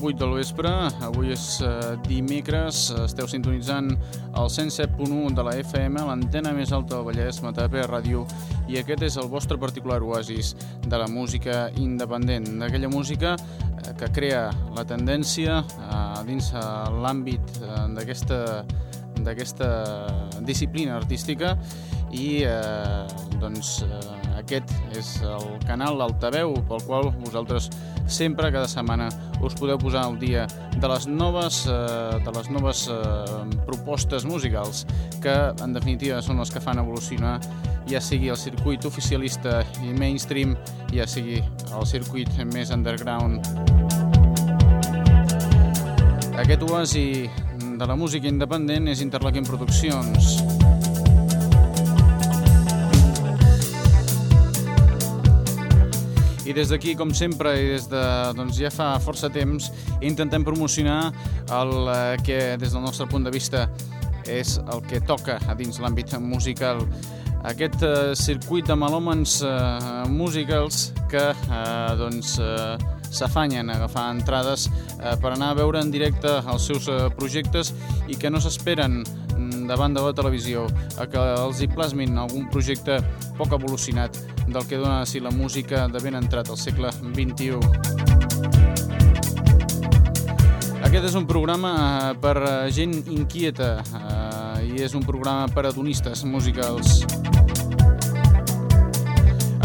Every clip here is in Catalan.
8 del vespre. Avui és uh, dimecres, esteu sintonitzant el 107.1 de la FM, l'antena més alta del Vallès, Matapé Ràdio, i aquest és el vostre particular oasis de la música independent, d'aquella música uh, que crea la tendència uh, dins l'àmbit d'aquesta disciplina artística i eh, doncs eh, aquest és el canal Altaveu pel qual vosaltres sempre, cada setmana, us podeu posar al dia de les noves, eh, de les noves eh, propostes musicals que, en definitiva, són les que fan evolucionar ja sigui el circuit oficialista i mainstream, ja sigui el circuit més underground. Aquest oasi de la música independent és Interlaken Produccions. I des d'aquí, com sempre, i des de doncs, ja fa força temps, intentem promocionar el eh, que, des del nostre punt de vista, és el que toca a dins l'àmbit musical. Aquest eh, circuit de melòmens eh, musicals que eh, doncs, eh, s'afanyen a agafar entrades eh, per anar a veure en directe els seus eh, projectes i que no s'esperen davant de la televisió a que els hi plasmin algun projecte poc evolucionat del que dona si la música de ben entrat al segle XXI. Aquest és un programa eh, per gent inquieta eh, i és un programa per adonistes musicals.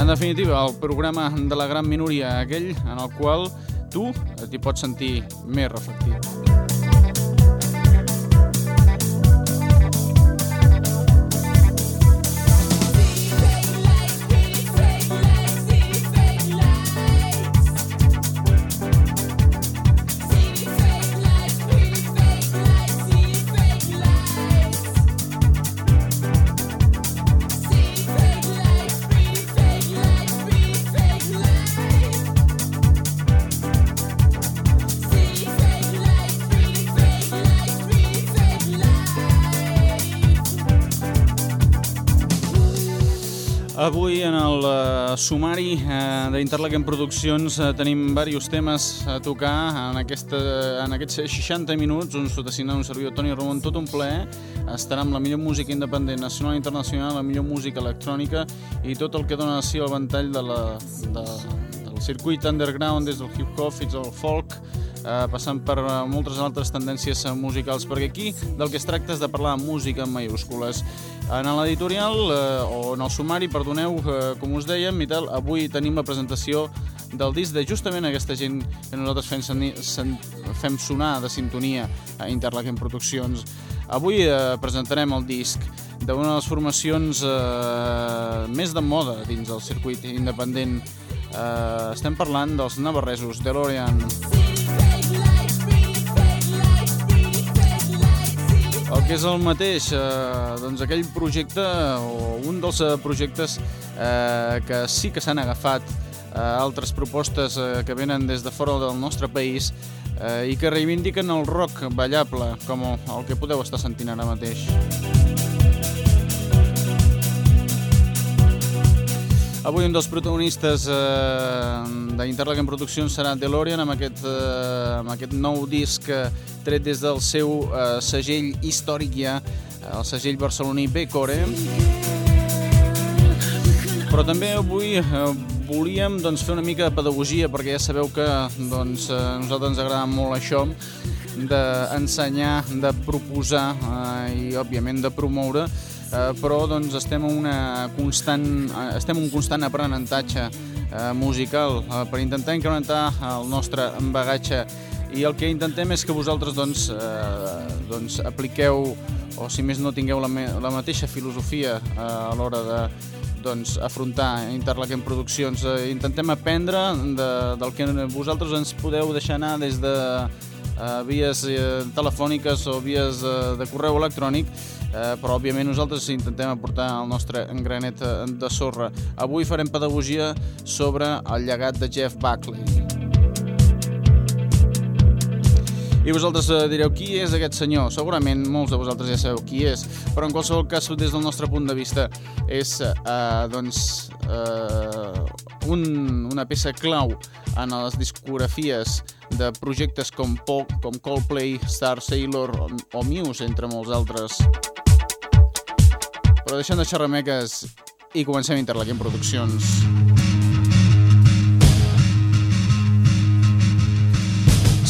En definitiva, el programa de la gran minoria, aquell en el qual tu t'hi pots sentir més reflectit. Avui en el uh, sumari uh, d'Interlaken Produccions uh, tenim diversos temes a tocar en, aquesta, en aquests 60 minuts, un sotacina un servidor Toni Ramon, tot un ple, estarà amb la millor música independent nacional i internacional, la millor música electrònica i tot el que dona així el ventall de la, de, del circuit underground des del hip-hop fins al folk, eh, passant per moltes altres tendències musicals, perquè aquí del que es tracta és de parlar de música en mayúscules. En l'editorial, eh, o en el sumari, perdoneu, eh, com us dèiem, i tal, avui tenim la presentació del disc de justament aquesta gent que nosaltres fem, sen, fem sonar de sintonia a Interlaken Produccions. Avui eh, presentarem el disc d'una de les formacions eh, més de moda dins del circuit independent. Eh, estem parlant dels navarresos, DeLorean. El que és el mateix, eh, doncs aquell projecte, o un dels eh, projectes eh, que sí que s'han agafat eh, altres propostes eh, que venen des de fora del nostre país, eh, i que reivindiquen el rock ballable, com el que podeu estar sentint ara mateix. Avui un dels protagonistes eh, d'Interlaken Produccions serà DeLorean amb aquest, eh, amb aquest nou disc eh, tret des del seu eh, segell històric ja, el segell barceloní B-Core. Però també avui eh, volíem doncs, fer una mica de pedagogia perquè ja sabeu que doncs, a nosaltres ens agrada molt això d'ensenyar, de proposar eh, i òbviament de promoure eh, però doncs, estem, una constant, eh, estem un constant aprenentatge eh, musical eh, per intentar incrementar el nostre bagatge i el que intentem és que vosaltres doncs, eh, doncs apliqueu o si més no tingueu la, la mateixa filosofia eh, a l'hora de doncs, afrontar Interlaken Produccions. Eh, intentem aprendre de, del que vosaltres ens podeu deixar anar des de eh, vies eh, telefòniques o vies eh, de correu electrònic, eh, però òbviament nosaltres intentem aportar el nostre granet eh, de sorra. Avui farem pedagogia sobre el llegat de Jeff Buckley. I vosaltres eh, direu, qui és aquest senyor? Segurament molts de vosaltres ja sabeu qui és, però en qualsevol cas, des del nostre punt de vista, és eh, doncs, eh, un, una peça clau en les discografies de projectes com Pop, com Coldplay, Star Sailor o, o Muse, entre molts altres. Però deixant de xerrameques i comencem Interlaquem Produccions.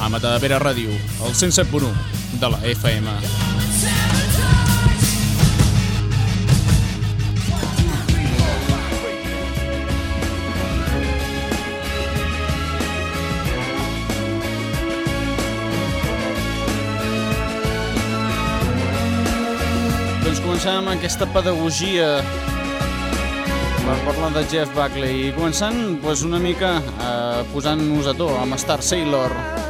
a Matadavera Ràdio, el 107.1 de la FM. Doncs aquesta pedagogia per parlar de Jeff Buckley i començant pues, una mica eh, posant-nos a to amb Star Sailor.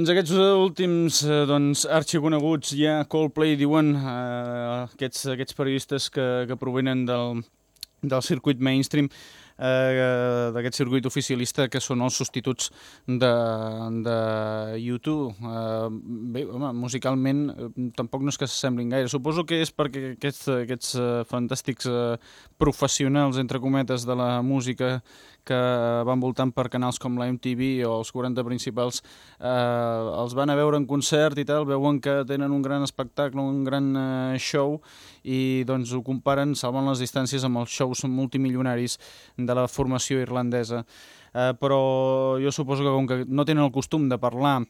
Doncs aquests últims eh, doncs, arxiconeguts ja Coldplay diuen eh, aquests, aquests periodistes que, que provenen del, del circuit mainstream eh, d'aquest circuit oficialista que són els substituts de, de YouTube. Eh, bé, home, musicalment eh, tampoc no és que s'assemblin gaire. Suposo que és perquè aquests, aquests eh, fantàstics eh, professionals, entre cometes, de la música que van voltant per canals com la MTV o els 40 principals eh, els van a veure en concert i tal, veuen que tenen un gran espectacle, un gran eh, show i doncs ho comparen, salvant les distàncies amb els shows multimilionaris de la formació irlandesa. Eh, però jo suposo que com que no tenen el costum de parlar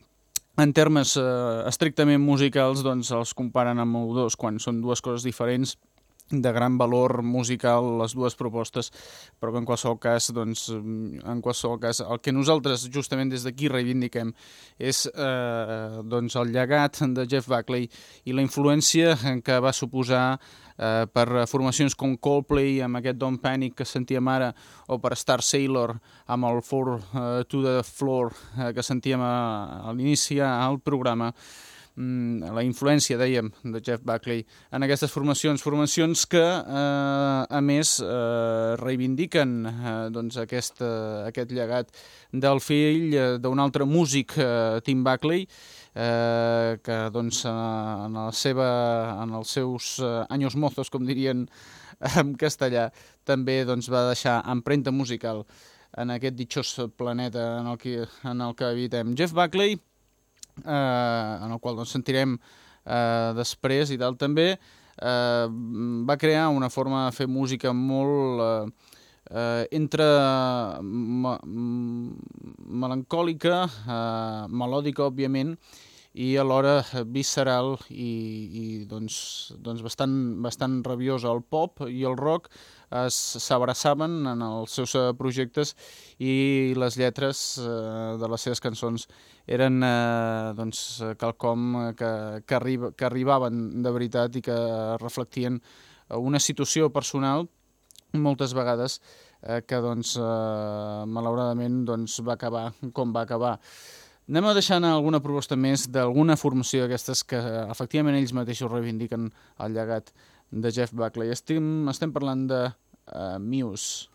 en termes eh, estrictament musicals, doncs els comparen amb el dos, quan són dues coses diferents de gran valor musical les dues propostes, però que en qualsevol cas, doncs, en qualsevol cas, el que nosaltres justament des d'aquí reivindiquem és eh, doncs el llegat de Jeff Buckley i la influència que va suposar eh, per formacions com Coldplay amb aquest Don't Panic que sentíem ara o per Star Sailor amb el Four eh, to the Floor eh, que sentíem a, a l'inici al programa la influència, dèiem, de Jeff Buckley en aquestes formacions, formacions que, eh, a més, eh, reivindiquen eh, doncs aquest, eh, aquest llegat del fill eh, d'un altre músic, eh, Tim Buckley, eh, que doncs, eh, en, la seva, en els seus eh, anys mozos, com dirien en castellà, també doncs, va deixar empremta musical en aquest ditxós planeta en el que, en el que habitem. Jeff Buckley, eh, en el qual doncs, sentirem eh, després i tal també, eh, va crear una forma de fer música molt eh, eh, entre ma melancòlica, eh, melòdica, òbviament, i alhora visceral i, i doncs, doncs bastant, bastant rabiosa. El pop i el rock s'abraçaven en els seus eh, projectes i les lletres eh, de les seves cançons eren eh, doncs, quelcom que, que, arriba, que arribaven de veritat i que reflectien una situació personal moltes vegades eh, que doncs, eh, malauradament doncs, va acabar com va acabar. Anem a deixar alguna proposta més d'alguna formació d'aquestes que efectivament ells mateixos reivindiquen el llegat de Jeff Buckley. Estem, estem parlant de uh, Muse.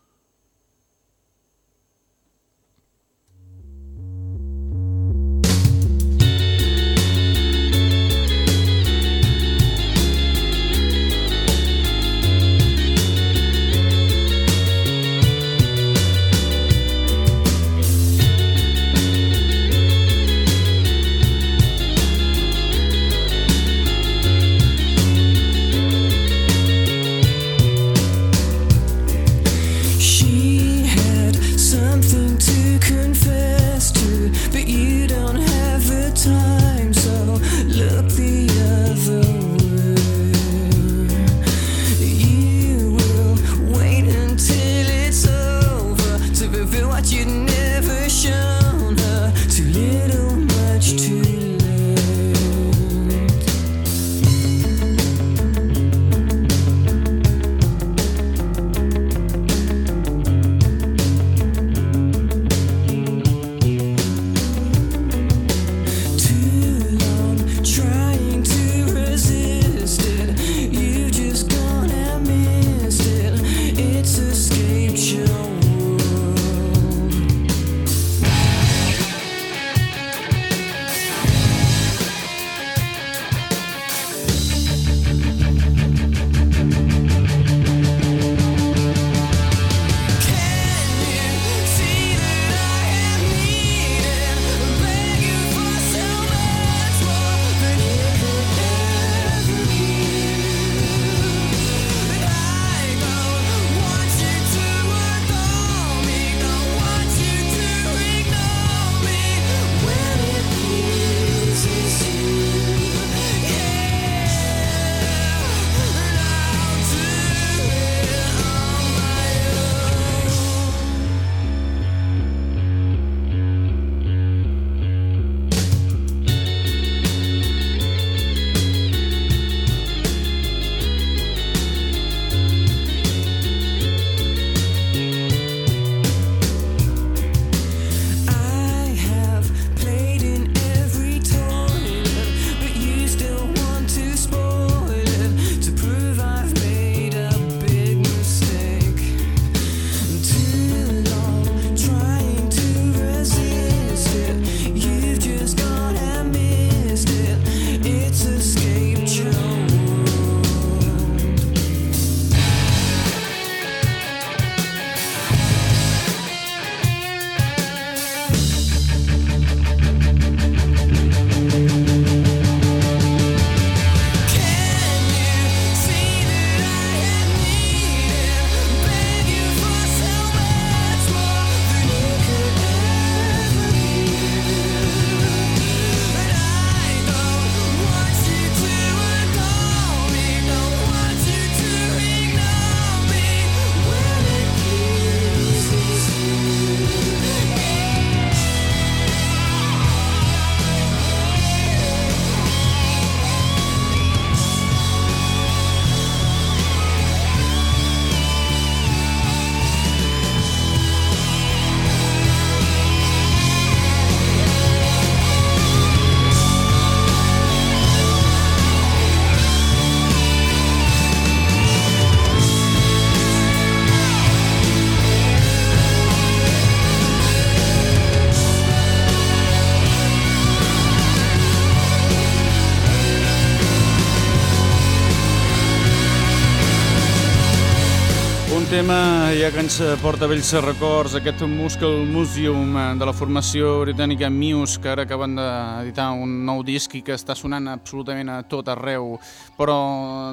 Ja que ens porta vells records, aquest Muscle Museum de la formació britànica Muse, que ara acaben d'editar un nou disc i que està sonant absolutament a tot arreu. Però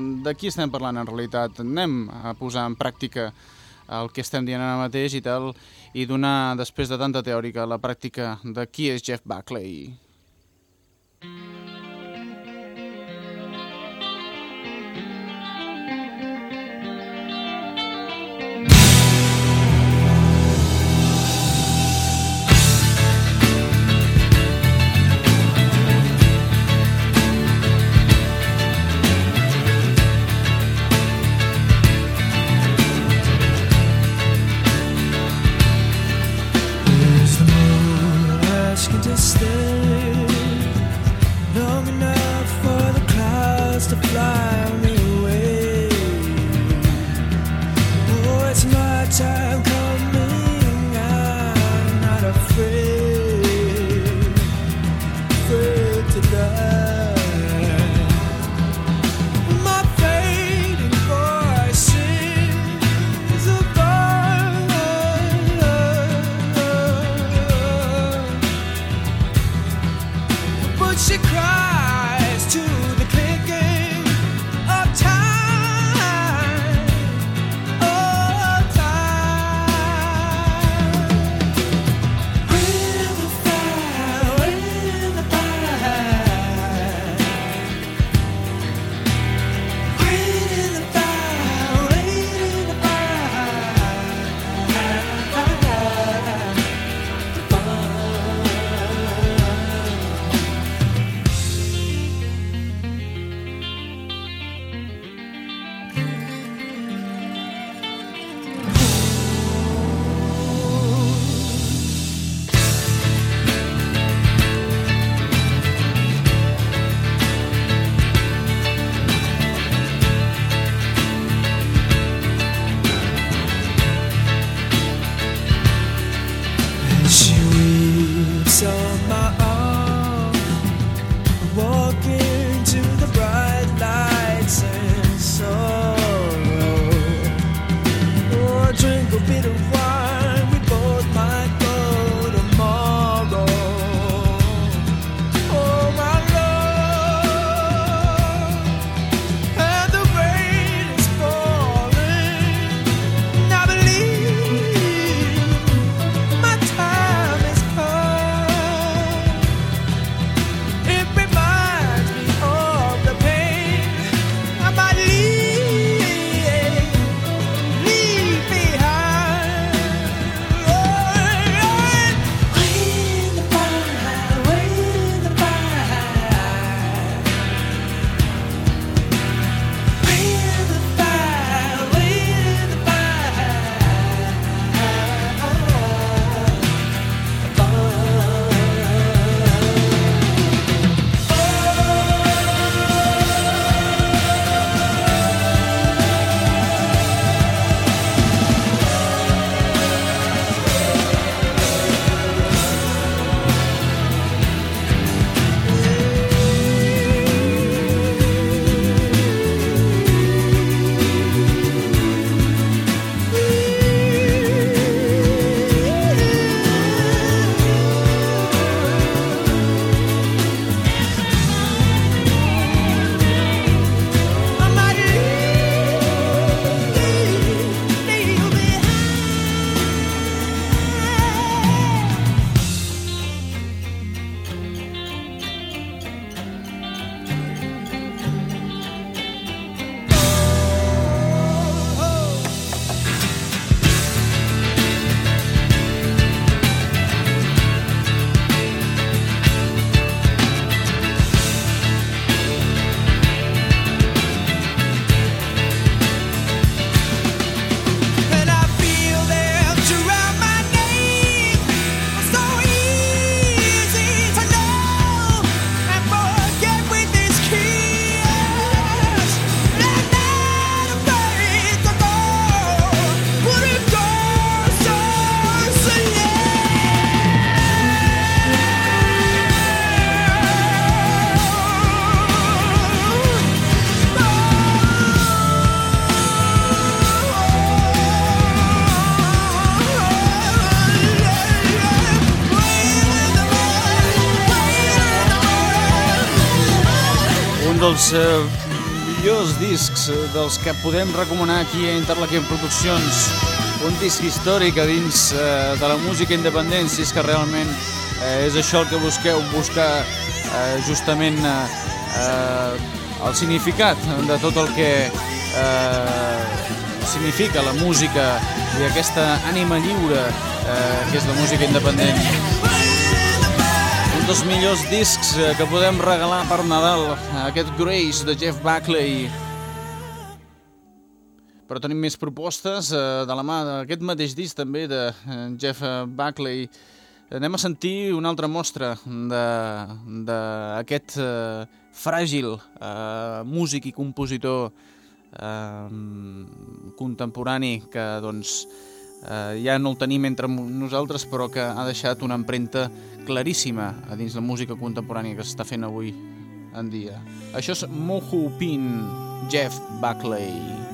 de qui estem parlant en realitat? Anem a posar en pràctica el que estem dient ara mateix i tal, i donar, després de tanta teòrica, la pràctica de qui és Jeff Buckley. Dels que podem recomanar aquí a Interlaken Produccions. Un disc històric a dins eh, de la música independent, si és que realment eh, és això el que busqueu, buscar eh, justament eh, eh, el significat de tot el que eh, significa la música i aquesta ànima lliure eh, que és la música independent. Un dels millors discs eh, que podem regalar per Nadal, aquest Grace de Jeff Buckley. Però tenim més propostes eh, de la mà d'aquest mateix disc també de eh, Jeff Buckley. Anem a sentir una altra mostra d'aquest eh, fràgil eh, músic i compositor eh, contemporani que doncs, eh, ja no el tenim entre nosaltres però que ha deixat una empremta claríssima a dins la música contemporània que s'està fent avui en dia. Això és Mohu Pin, Jeff Buckley.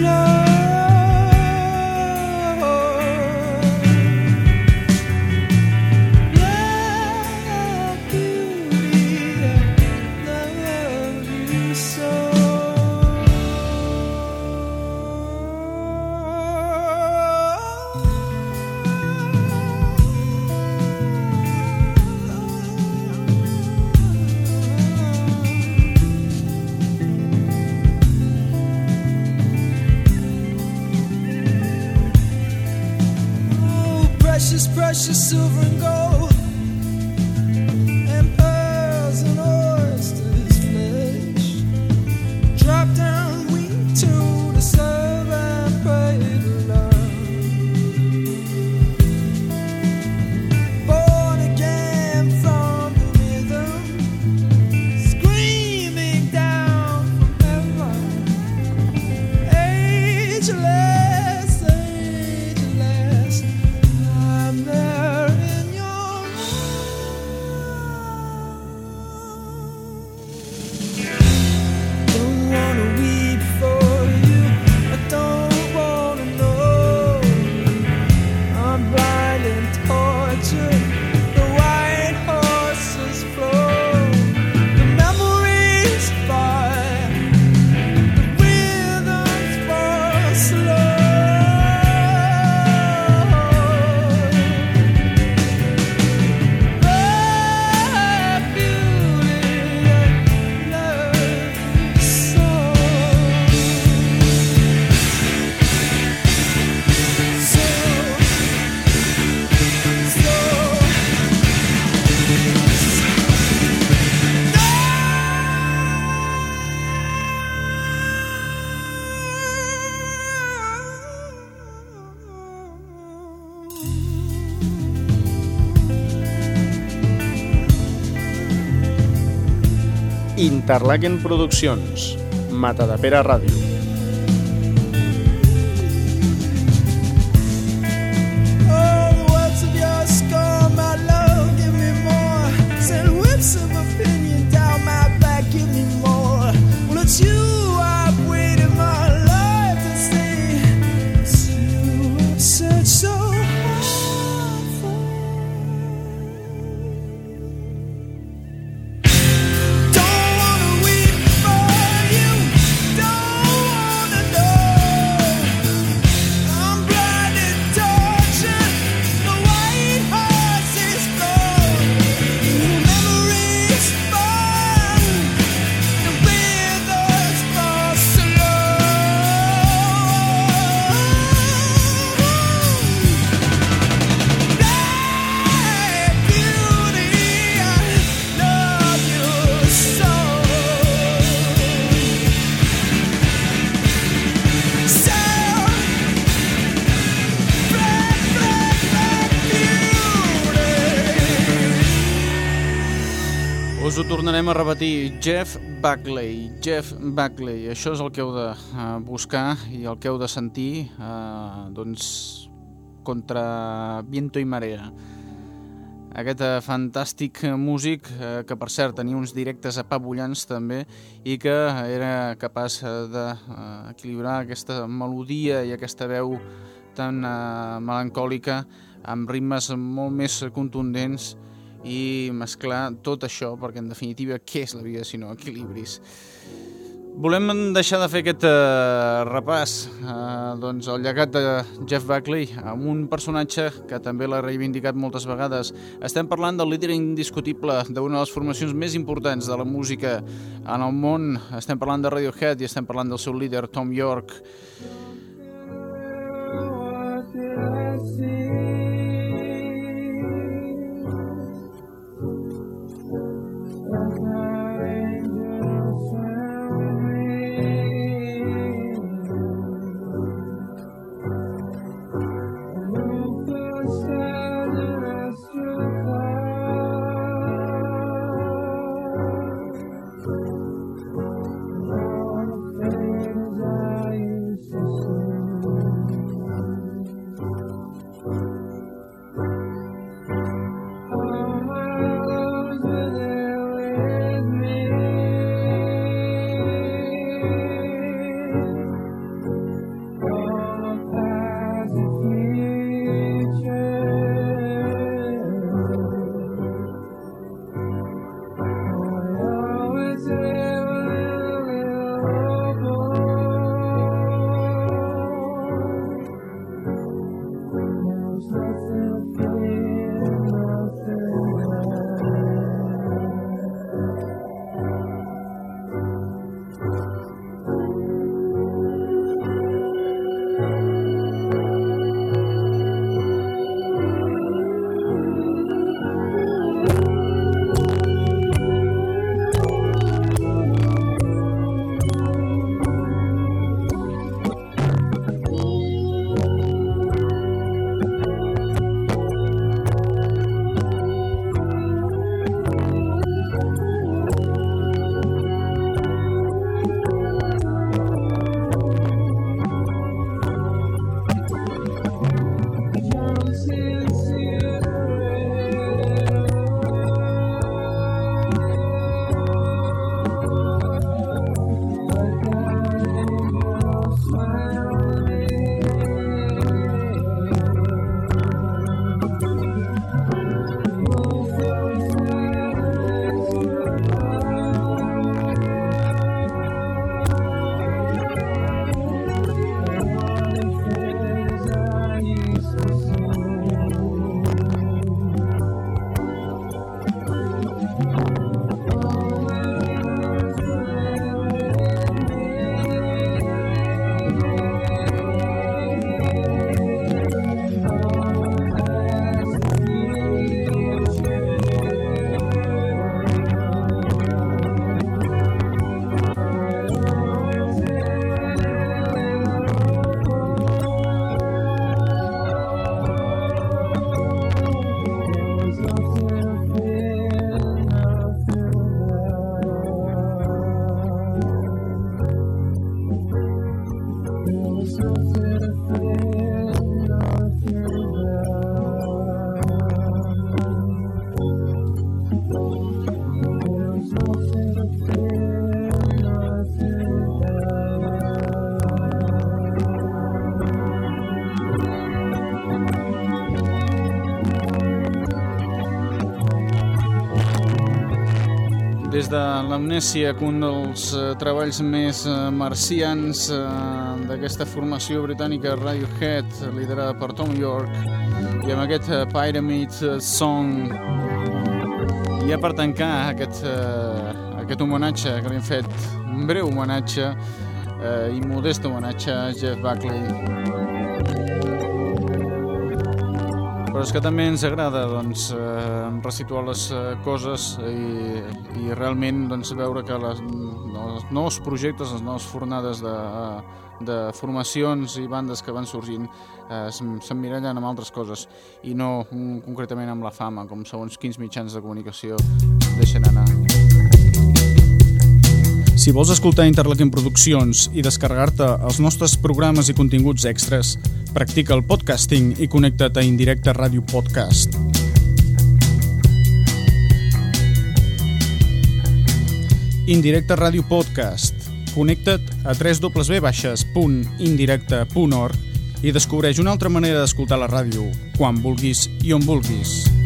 love. Interlaken Produccions, Matadepera Ràdio. Of opinion repetir. Jeff Buckley. Jeff Buckley. Això és el que heu de uh, buscar i el que heu de sentir uh, doncs, contra viento i marea. Aquest uh, fantàstic músic uh, que, per cert, tenia uns directes apabullants també i que era capaç d'equilibrar uh, aquesta melodia i aquesta veu tan uh, melancòlica amb ritmes molt més contundents i mesclar tot això, perquè en definitiva què és la vida si no equilibris? Volem deixar de fer aquest uh, repàs, uh, doncs el llegat de Jeff Buckley, amb un personatge que també l'ha reivindicat moltes vegades. Estem parlant del líder indiscutible d'una de les formacions més importants de la música en el món. Estem parlant de Radiohead i estem parlant del seu líder, Tom York. Des de l'Amnèsia, un dels uh, treballs més uh, marcians uh, d'aquesta formació britànica Radiohead, liderada per Tom York, i amb aquest Pyramid Song. I ja per tancar aquest, aquest homenatge que li hem fet, un breu homenatge uh, i modest homenatge a Jeff Buckley. Però és que també ens agrada doncs, eh, resituar les eh, coses i, i realment doncs, veure que les, els nous projectes, les noves fornades de, de formacions i bandes que van sorgint eh, s'emmirallen amb altres coses i no mm, concretament amb la fama, com segons quins mitjans de comunicació deixen anar. Si vols escoltar Interlaken Produccions i descarregar-te els nostres programes i continguts extras, practica el podcasting i connecta't a Indirecte Ràdio Podcast. Indirecte Ràdio Podcast. Connecta't a www.indirecte.org i descobreix una altra manera d'escoltar la ràdio, quan vulguis i on vulguis.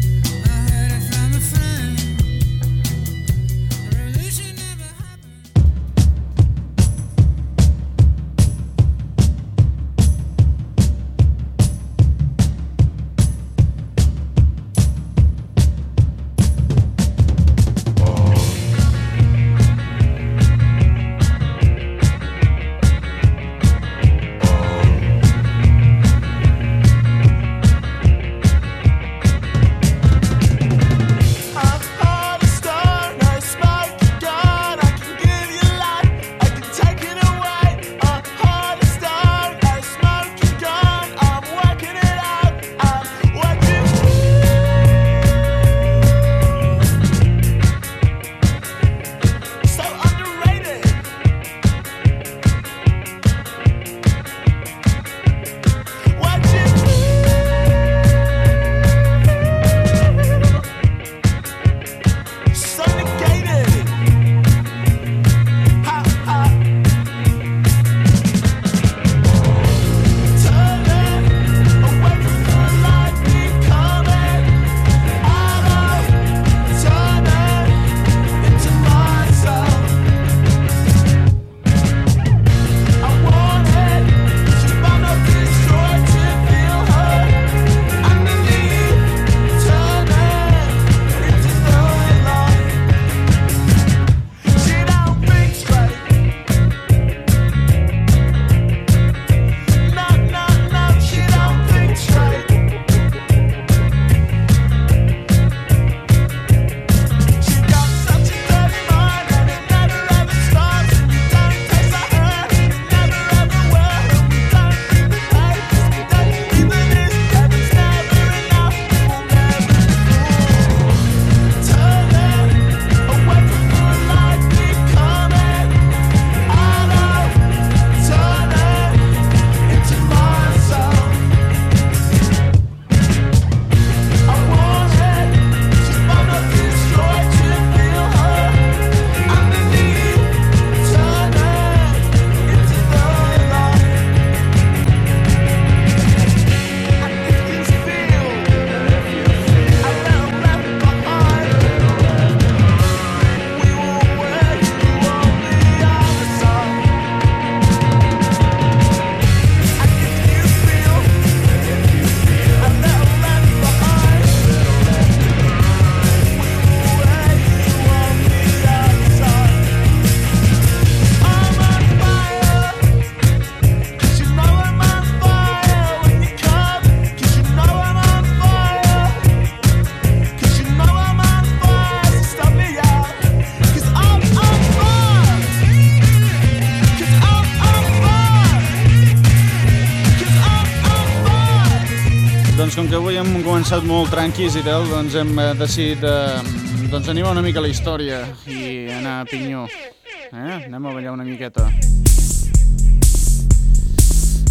Començat molt tranquis i tal, doncs hem eh, decidit eh, doncs animar una mica la història i anar a Pinyó. Eh? Anem a ballar una miqueta.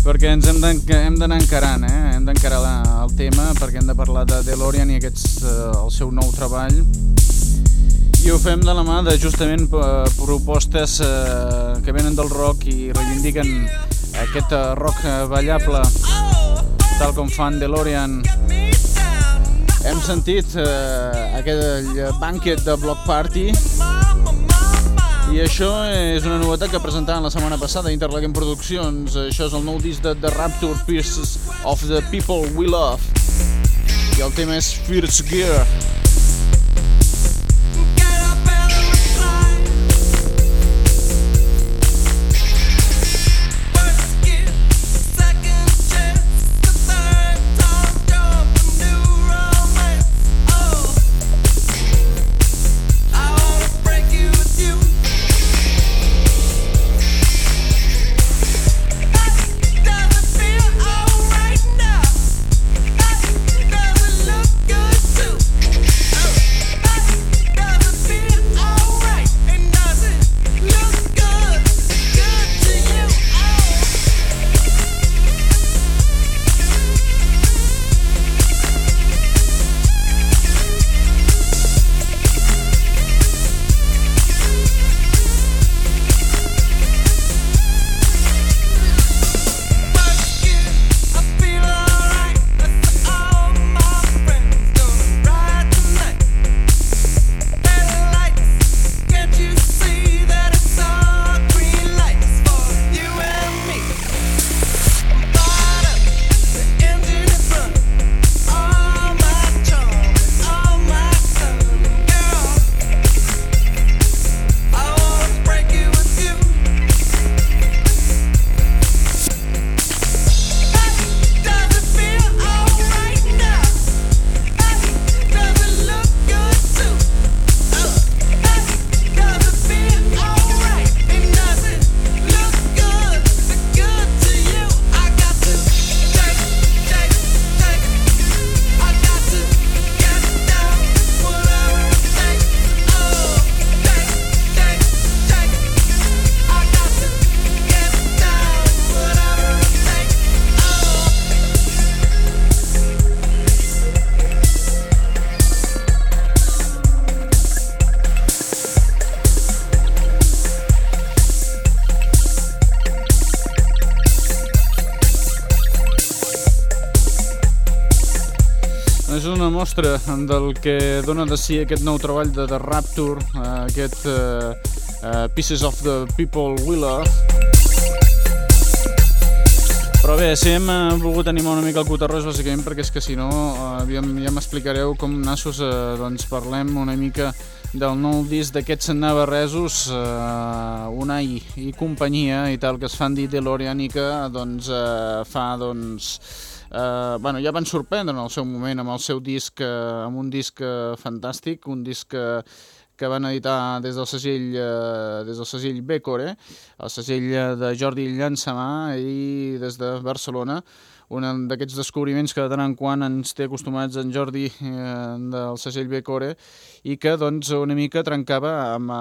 Perquè ens hem d'anar encarant, eh? hem d'encarar el tema perquè hem de parlar de DeLorean i aquests, eh, el seu nou treball. I ho fem de la mà de justament eh, propostes eh, que venen del rock i reivindiquen aquest eh, rock ballable tal com fan DeLorean hem sentit eh, aquell banquet de Block Party i això és una novetat que presentaven la setmana passada a Interlaken Produccions. Això és el nou disc de The Rapture Pieces of the People We Love i el tema és First Gear. És una mostra del que dona de si aquest nou treball de The Rapture, eh, aquest uh, uh, Pieces of the People We Love. Però bé, si hem volgut animar una mica el cotarro és bàsicament perquè és que si no uh, ja, m'explicareu com nassos uh, doncs parlem una mica del nou disc d'aquests navarresos uh, Unai i companyia i tal que es fan dir DeLorean i que doncs uh, fa doncs eh, bueno, ja van sorprendre en el seu moment amb el seu disc, eh, amb un disc eh, fantàstic, un disc que, que van editar des del segell, eh, des del segell Becore, el segell de Jordi Llançamà i des de Barcelona, un d'aquests descobriments que de tant en quant ens té acostumats en Jordi eh, del segell Becore i que doncs una mica trencava amb eh,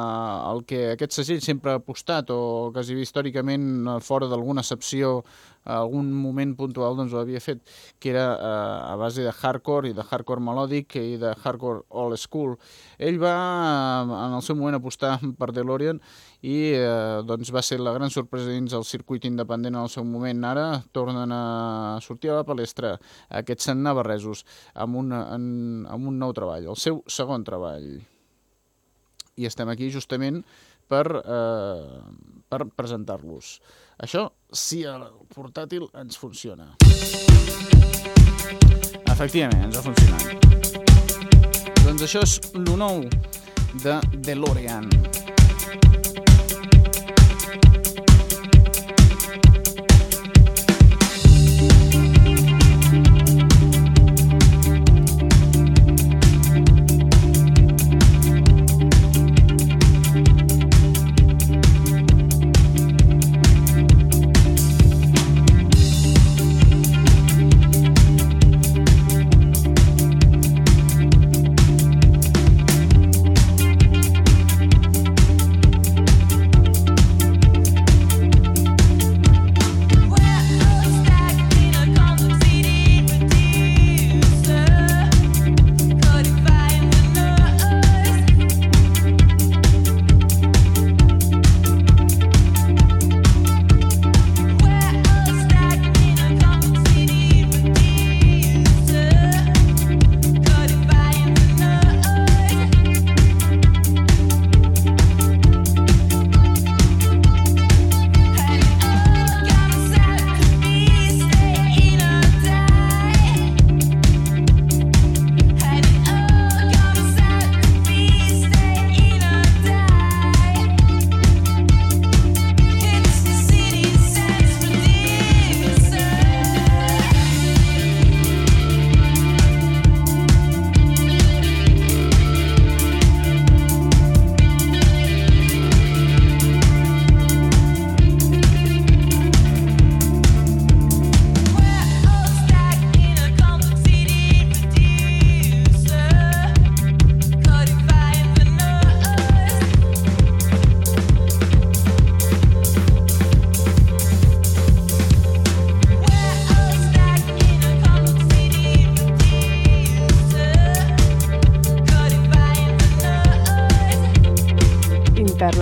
el que aquest segell sempre ha apostat o quasi històricament fora d'alguna excepció algun moment puntual doncs ho havia fet, que era eh, a base de hardcore i de hardcore melòdic i de hardcore old school. Ell va eh, en el seu moment apostar per DeLorean i eh, doncs va ser la gran sorpresa dins el circuit independent en el seu moment. Ara tornen a sortir a la palestra aquests navarresos amb un, en, amb un nou treball, el seu segon treball. I estem aquí justament per, eh, per presentar-los. Això si el portàtil ens funciona. Efectivament, ens ha funcionat. Doncs això és el nou de DeLorean.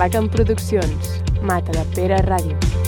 Parlaquen Produccions, Mata de Pere Ràdio.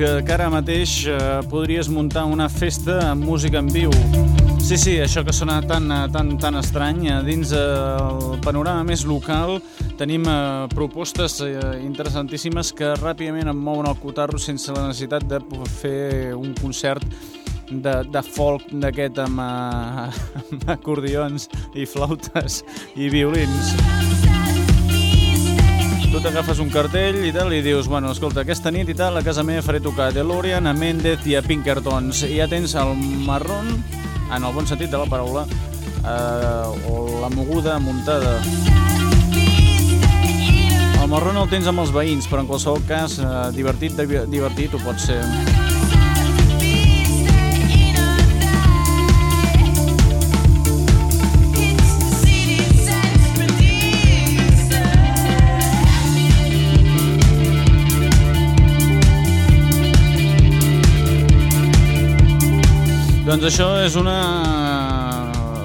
Que ara mateix eh, podries muntar una festa amb música en viu. Sí, sí, això que sona tan, eh, tan, tan estrany. Eh, dins el panorama més local tenim propostes interessantíssimes que ràpidament em mouen el cotarro sense la necessitat de fer un concert de, de folk d'aquest amb, amb acordions i flautes i violins. Tu t'agafes un cartell i tal i dius, bueno, escolta, aquesta nit i tal a casa meva faré tocar DeLorean, a Méndez i a Pinkertons. I ja tens el marrón, en el bon sentit de la paraula, eh, o la moguda muntada. El marrón el tens amb els veïns, però en qualsevol cas, eh, divertit, divertit ho pot ser. Doncs això és una...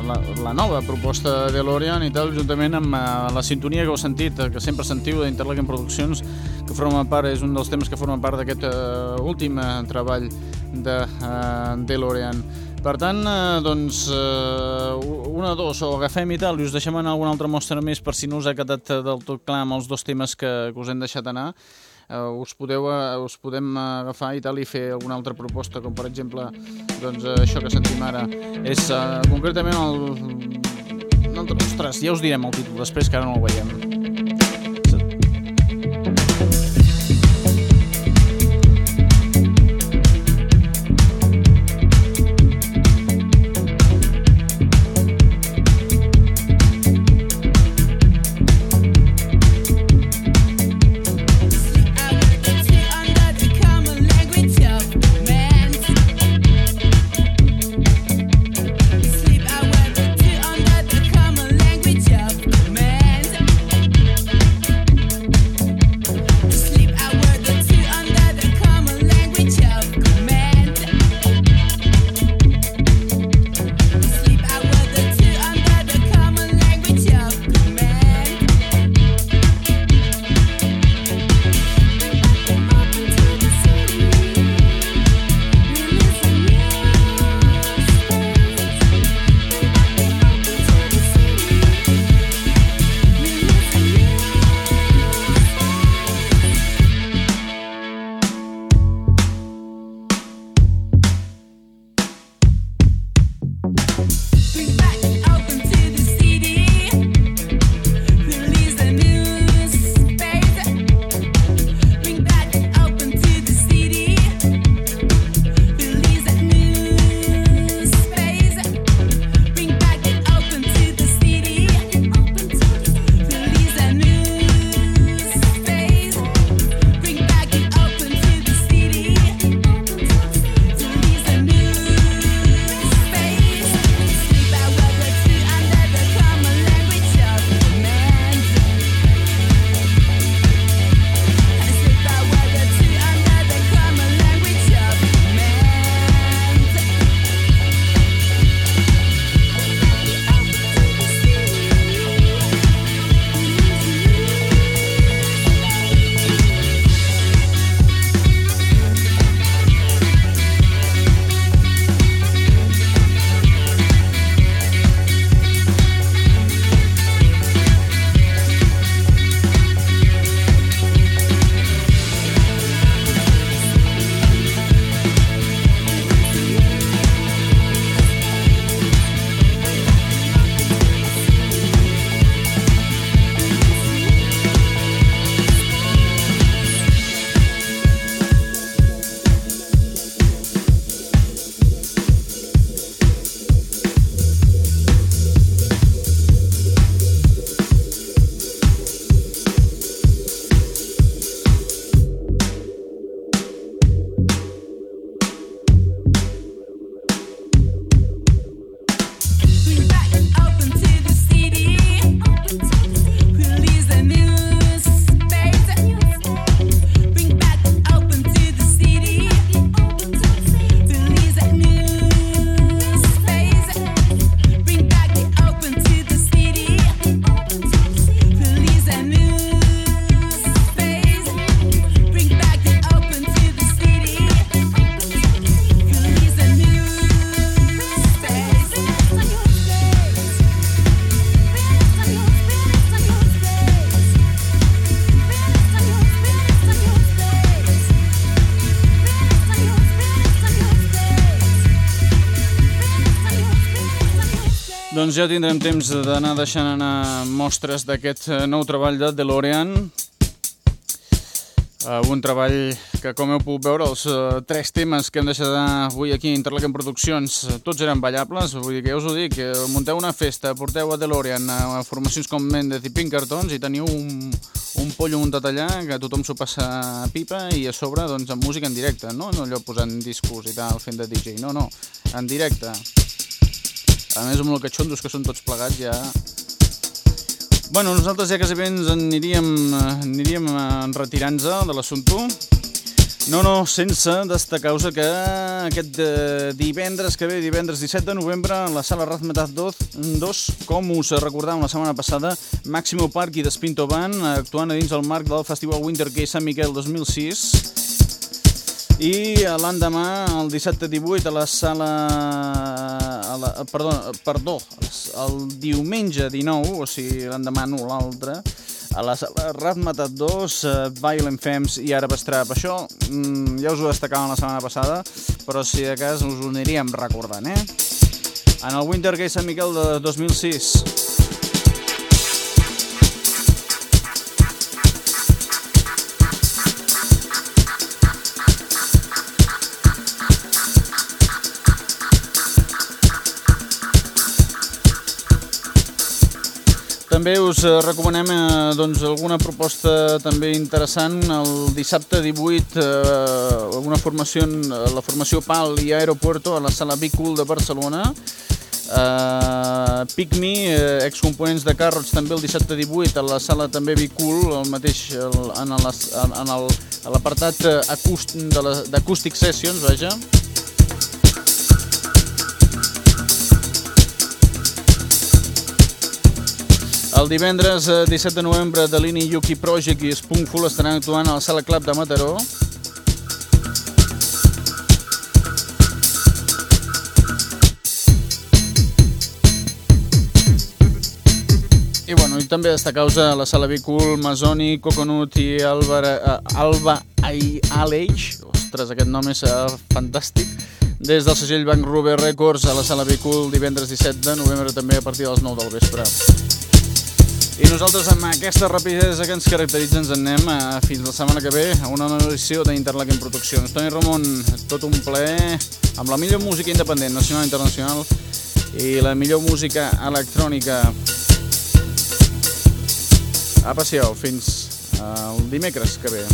La, la nova proposta de l'Orient i tal, juntament amb uh, la sintonia que heu sentit, uh, que sempre sentiu d'Interlaken Produccions, que forma part, és un dels temes que forma part d'aquest uh, últim uh, treball de uh, DeLorean. Per tant, doncs, una, dos, o agafem i tal, i us deixem anar alguna altra mostra més per si no us ha quedat del tot clar amb els dos temes que, que us hem deixat anar, eh, us, podeu, eh, us podem agafar i tal i fer alguna altra proposta, com per exemple doncs, eh, això que sentim ara. És eh, concretament el... Ostres, ja us direm el títol després, que ara no el veiem. Doncs ja tindrem temps d'anar deixant anar mostres d'aquest eh, nou treball de DeLorean Uh, un treball que, com heu pogut veure, els uh, tres temes que hem deixat avui aquí a Interlaken Produccions, tots eren ballables, vull dir que ja us ho dic, munteu una festa, porteu a DeLorean a formacions com Mendez i Pinkertons i teniu un, un pollo muntat allà que tothom s'ho passa a pipa i a sobre doncs, amb música en directe, no? no allò posant discos i tal, fent de DJ, no, no, en directe. A més, amb el catxondos que són tots plegats ja Bueno, nosaltres ja quasi bé ens aniríem, aniríem retirant-nos de l'assumpte. No, no, sense destacar-vos que aquest eh, divendres que ve, divendres 17 de novembre, a la sala Razmetat 2, 2, com us recordàvem la setmana passada, Máximo Park i Despinto Band actuant a dins el marc del Festival Winter Case Sant Miquel 2006 i l'endemà, el dissabte 18, a la sala... A la, perdó, perdó, el diumenge 19, o sigui, l'endemà no l'altre, a la sala Razmetat 2, uh, Violent Femmes i Arab Strap. Això mm, ja us ho destacàvem la setmana passada, però si de cas us ho aniríem recordant, eh? En el Winter Gate Sant Miquel de 2006. També us eh, recomanem eh, doncs, alguna proposta també interessant. El dissabte 18, eh, una formació, la formació PAL i Aeropuerto a la sala Big Cool de Barcelona. Pick Me, uh, excomponents de Carrots també el dissabte 18 a la sala també Big Cool, el mateix el, en l'apartat d'acústic sessions, vaja. El divendres 17 eh, de novembre de l'Ini Yuki Project i Spoonful estaran actuant a la Sala Club de Mataró. I bueno, i també destacar-vos a la Sala Bicul, Masoni, Coconut i Alba, uh, Alba Aleix. Ostres, aquest nom és uh, fantàstic. Des del segell Bank Ruber Records a la Sala Bicul divendres 17 de novembre també a partir de les 9 del vespre. I nosaltres amb aquesta rapidesa que ens caracteritza ens anem a, eh, fins la setmana que ve a una nova edició d'Interlaken Produccions. Toni Ramon, tot un ple amb la millor música independent, nacional i internacional i la millor música electrònica. Apa, siau, fins el dimecres que ve.